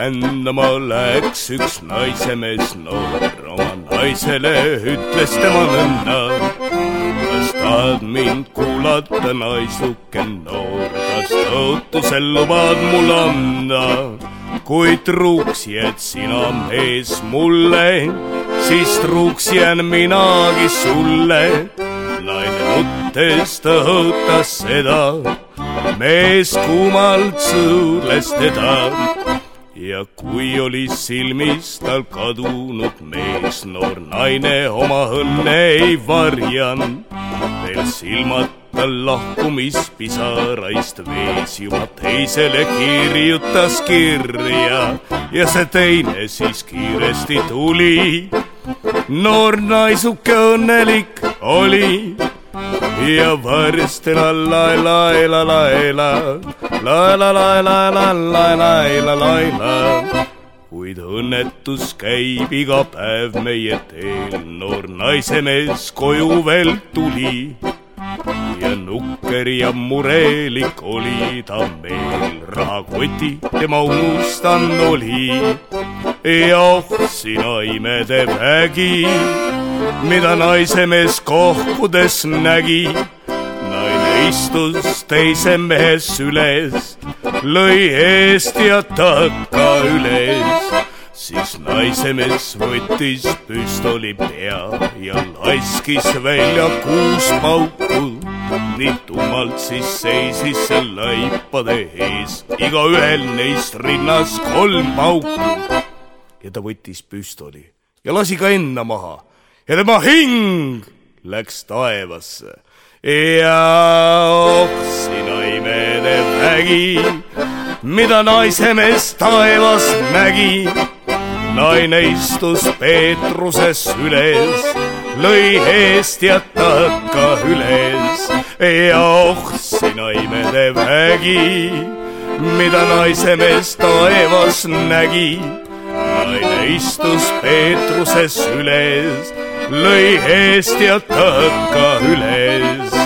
rändama läks üks naisemees noor, oma naisele ütles tema nõnda. kas tahad mind kuulata, naisuke noor, kas tõotusel lubad mul anda? kui truuks jääd sina, mees, mulle, siis truuks jään minagi sulle. naine nuttes tõotas seda mees kuumalt sõõles teda ja kui oli silmis tal kadunud mees, noor naine oma õnne ei varjanud, veel silmad tal lahkumispisaraist vees juba teisele kirjutas kirja. Ja see teine siis kiiresti tuli. noor naisuke õnnelik oli ja varsti la la la la la la la la la la la la la la la kuid õnnetus käib iga päev meie teel, noor naisemees koju veel tuli ja nukker ja murelik oli ta meel, rahakoti tema unustanud oli. Ja oh sina imede vägi mida naisemees kohkudes nägi. naine istus teise mehe süles, lõi eest ja takka üles. siis naisemees võttis püstoli pea ja laskis välja kuus pauku. nii tummalt siis seisis see laipade ees, igaühel neist rinnas kolm pauku. Ja ta võttis püstoli ja lasi ka enda maha ja tema hing läks taevasse. ja oh sina imede vägi, mida naisemees taevas nägi. naine istus Peetruses üles, lõi eest ja takka üles ja oh sina imede vägi, mida naisemees taevas nägi naine istus Peetruses üles lõi eest ja takka üles